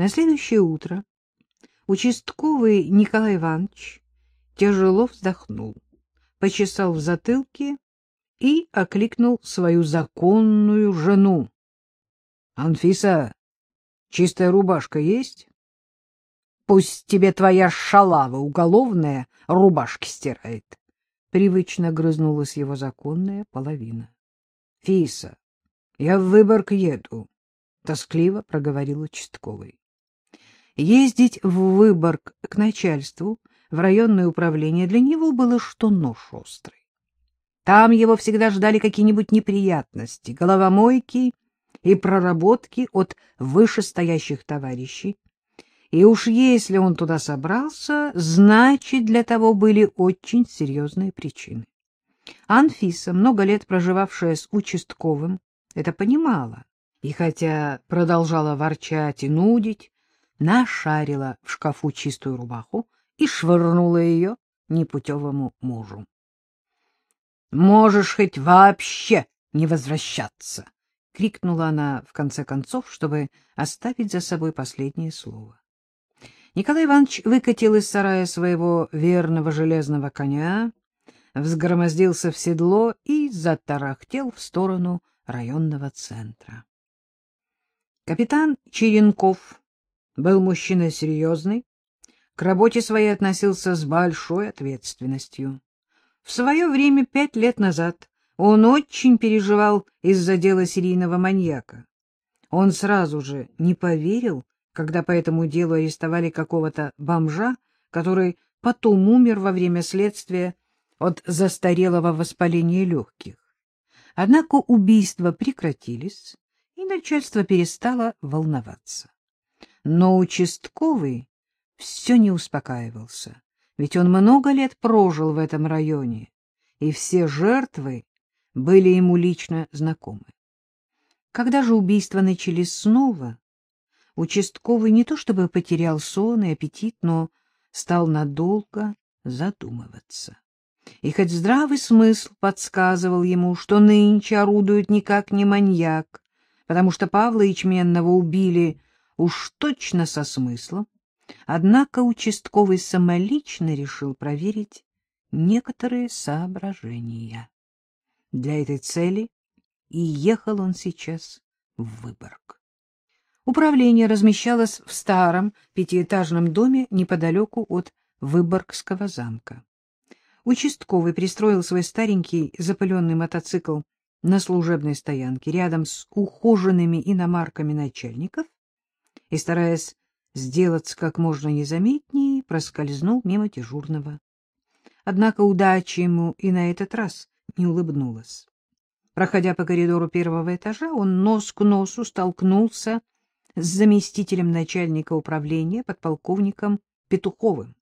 На следующее утро участковый Николай Иванович тяжело вздохнул, почесал в затылке и окликнул свою законную жену. — Анфиса, чистая рубашка есть? — Пусть тебе твоя шалава уголовная рубашки стирает. Привычно грызнулась его законная половина. — Фиса, я в Выборг еду, — тоскливо проговорил участковый. Ездить в Выборг к начальству в районное управление для него было что нож острый. Там его всегда ждали какие-нибудь неприятности, головомойки и проработки от вышестоящих товарищей. И уж если он туда собрался, значит, для того были очень серьезные причины. Анфиса, много лет проживавшая с участковым, это понимала, и хотя продолжала ворчать и нудить, нашарила в шкафу чистую рубаху и швырнула ее непутевому мужу. — Можешь хоть вообще не возвращаться! — крикнула она в конце концов, чтобы оставить за собой последнее слово. Николай Иванович выкатил из сарая своего верного железного коня, взгромоздился в седло и затарахтел в сторону районного центра. Капитан Черенков был мужчина серьезный, к работе своей относился с большой ответственностью. В свое время, пять лет назад, он очень переживал из-за дела серийного маньяка. Он сразу же не поверил, когда по этому делу арестовали какого-то бомжа, который потом умер во время следствия от застарелого воспаления легких. Однако убийства прекратились, и начальство перестало волноваться. Но участковый все не успокаивался, ведь он много лет прожил в этом районе, и все жертвы были ему лично знакомы. Когда же убийства начались снова, участковый не то чтобы потерял сон и аппетит, но стал надолго задумываться. И хоть здравый смысл подсказывал ему, что нынче орудует никак не маньяк, потому что Павла Ячменного убили уж точно со смыслом, однако участковый самолично решил проверить некоторые соображения. Для этой цели и ехал он сейчас в Выборг. Управление размещалось в старом пятиэтажном доме неподалеку от Выборгского замка. Участковый пристроил свой старенький запыленный мотоцикл на служебной стоянке рядом с ухоженными иномарками начальников и, стараясь сделаться как можно незаметнее, проскользнул мимо дежурного. Однако удача ему и на этот раз не улыбнулась. Проходя по коридору первого этажа, он нос к носу столкнулся с заместителем начальника управления, подполковником Петуховым.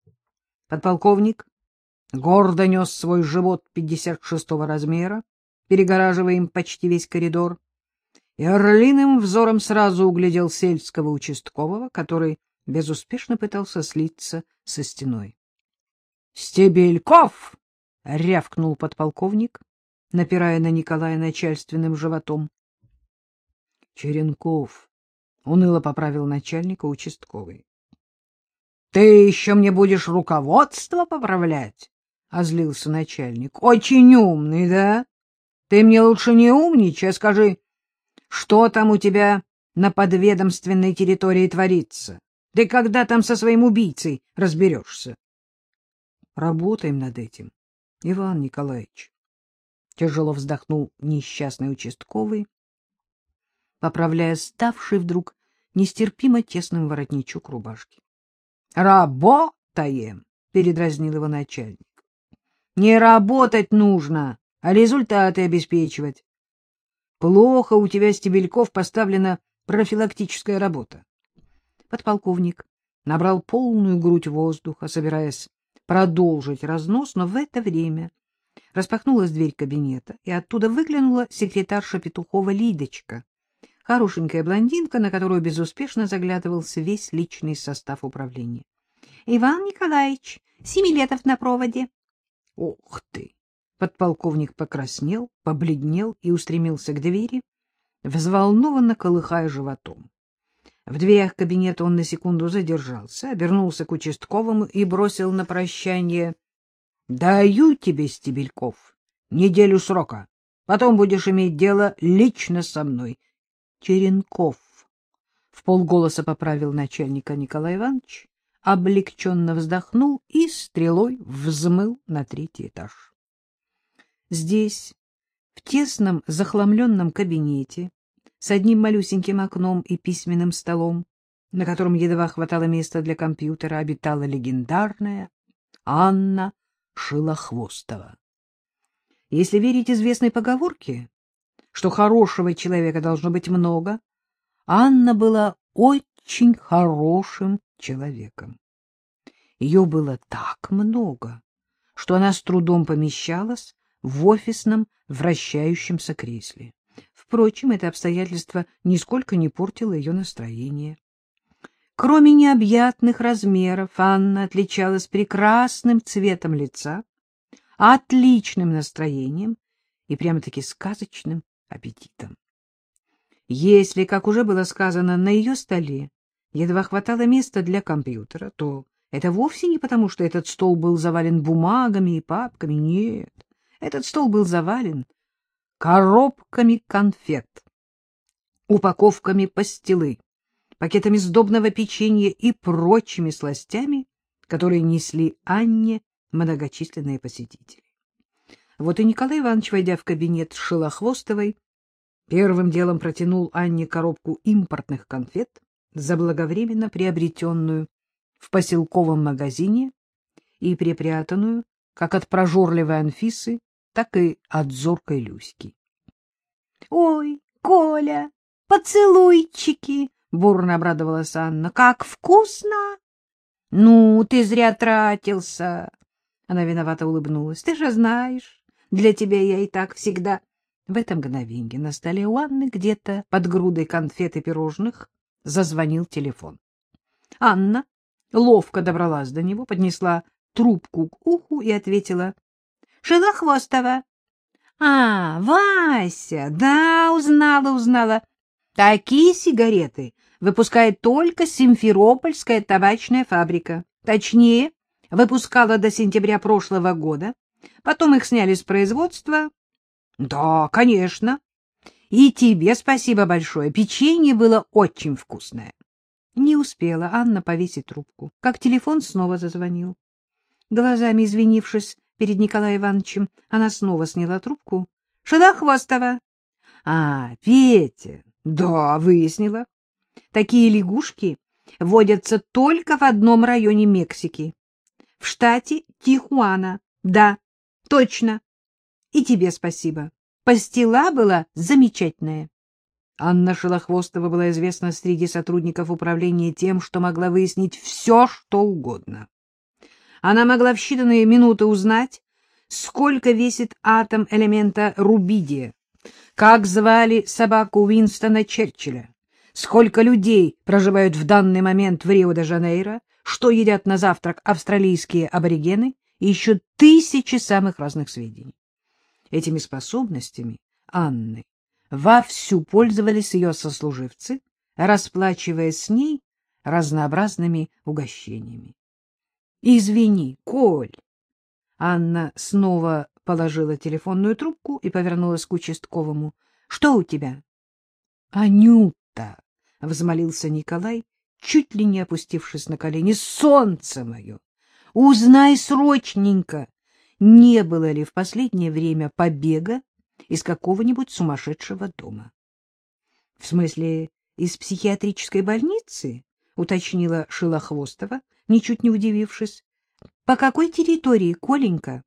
Подполковник гордо нес свой живот 56-го размера, перегораживая им почти весь коридор, и орлиным взором сразу углядел сельского участкового, который безуспешно пытался слиться со стеной. — Стебельков! — рявкнул подполковник, напирая на Николая начальственным животом. — Черенков! — уныло поправил начальника участковый. — Ты еще мне будешь руководство поправлять? — озлился начальник. — Очень умный, да? Ты мне лучше не умничай, а скажи, что там у тебя на подведомственной территории творится? Ты когда там со своим убийцей разберешься? — Работаем над этим, Иван Николаевич. Тяжело вздохнул несчастный участковый, поправляя ставший вдруг нестерпимо тесным воротничок рубашки. — Работаем! — передразнил его начальник. Не работать нужно, а результаты обеспечивать. Плохо у тебя, Стебельков, поставлена профилактическая работа. Подполковник набрал полную грудь воздуха, собираясь продолжить разнос, но в это время распахнулась дверь кабинета, и оттуда выглянула секретарша Петухова Лидочка, хорошенькая блондинка, на которую безуспешно заглядывался весь личный состав управления. — Иван Николаевич, Семилетов на проводе. Ух ты! Подполковник покраснел, побледнел и устремился к двери, взволнованно колыхая животом. В дверях кабинета он на секунду задержался, обернулся к участковому и бросил на прощание. — Даю тебе, Стебельков, неделю срока. Потом будешь иметь дело лично со мной. — Черенков, — в полголоса поправил начальника Николай Иванович, облегченно вздохнул и стрелой взмыл на третий этаж. Здесь, в тесном захламленном кабинете, с одним малюсеньким окном и письменным столом, на котором едва хватало места для компьютера, обитала легендарная Анна Шилохвостова. Если верить известной поговорке, что хорошего человека должно быть много, Анна была очень хорошим человеком. Ее было так много, что она с трудом помещалась в офисном вращающемся кресле. Впрочем, это обстоятельство нисколько не портило ее настроение. Кроме необъятных размеров, Анна отличалась прекрасным цветом лица, отличным настроением и прямо-таки сказочным аппетитом. Если, как уже было сказано, на ее столе едва хватало места для компьютера, то это вовсе не потому, что этот стол был завален бумагами и папками, нет. Этот стол был завален коробками конфет, упаковками пастилы, пакетами сдобного печенья и прочими сластями, которые несли Анне многочисленные посетители. Вот и Николай Иванович, войдя в кабинет Шилохвостовой, первым делом протянул Анне коробку импортных конфет, заблаговременно приобретенную в поселковом магазине и припрятанную, как от прожорливой Анфисы, так и от зоркой Люськи. — Ой, Коля, поцелуйчики! — бурно обрадовалась Анна. — Как вкусно! — Ну, ты зря тратился! Она виновато улыбнулась. — Ты же знаешь, для тебя я и так всегда... В это мгновенье на столе у Анны где-то под грудой конфет и пирожных зазвонил телефон. Анна ловко добралась до него, поднесла трубку к уху и ответила — Шилохвостова. — А, Вася, да, узнала, узнала. Такие сигареты выпускает только Симферопольская табачная фабрика. Точнее, выпускала до сентября прошлого года. Потом их сняли с производства. — Да, конечно. И тебе спасибо большое. Печенье было очень вкусное. Не успела Анна повесить трубку, как телефон снова зазвонил. Глазами извинившись, перед Николаем Ивановичем, она снова сняла трубку. — Шелохвостова. — А, Петя. Да, выяснила. Такие лягушки водятся только в одном районе Мексики. В штате Тихуана. Да, точно. И тебе спасибо. Пастила была замечательная. Анна Шелохвостова была известна среди сотрудников управления тем, что могла выяснить все, что угодно. Она могла в считанные минуты узнать, сколько весит атом элемента рубидия, как звали собаку Уинстона Черчилля, сколько людей проживают в данный момент в Рио-де-Жанейро, что едят на завтрак австралийские аборигены и еще тысячи самых разных сведений. Этими способностями Анны вовсю пользовались ее сослуживцы, расплачиваясь с ней разнообразными угощениями. — Извини, Коль. Анна снова положила телефонную трубку и повернулась к участковому. — Что у тебя? — Анюта! — взмолился Николай, чуть ли не опустившись на колени. — Солнце мое! Узнай срочненько, не было ли в последнее время побега из какого-нибудь сумасшедшего дома. — В смысле, из психиатрической больницы? — уточнила Шилохвостова, ничуть не удивившись. — По какой территории, Коленька?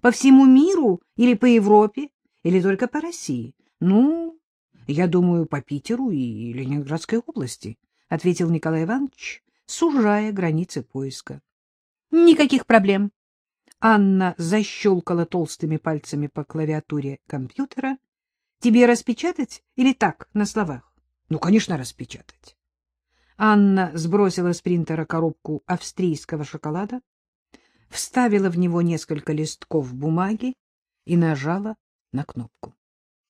По всему миру или по Европе, или только по России? — Ну, я думаю, по Питеру и Ленинградской области, — ответил Николай Иванович, сужая границы поиска. — Никаких проблем. Анна защелкала толстыми пальцами по клавиатуре компьютера. — Тебе распечатать или так, на словах? — Ну, конечно, распечатать. Анна сбросила с принтера коробку австрийского шоколада, вставила в него несколько листков бумаги и нажала на кнопку.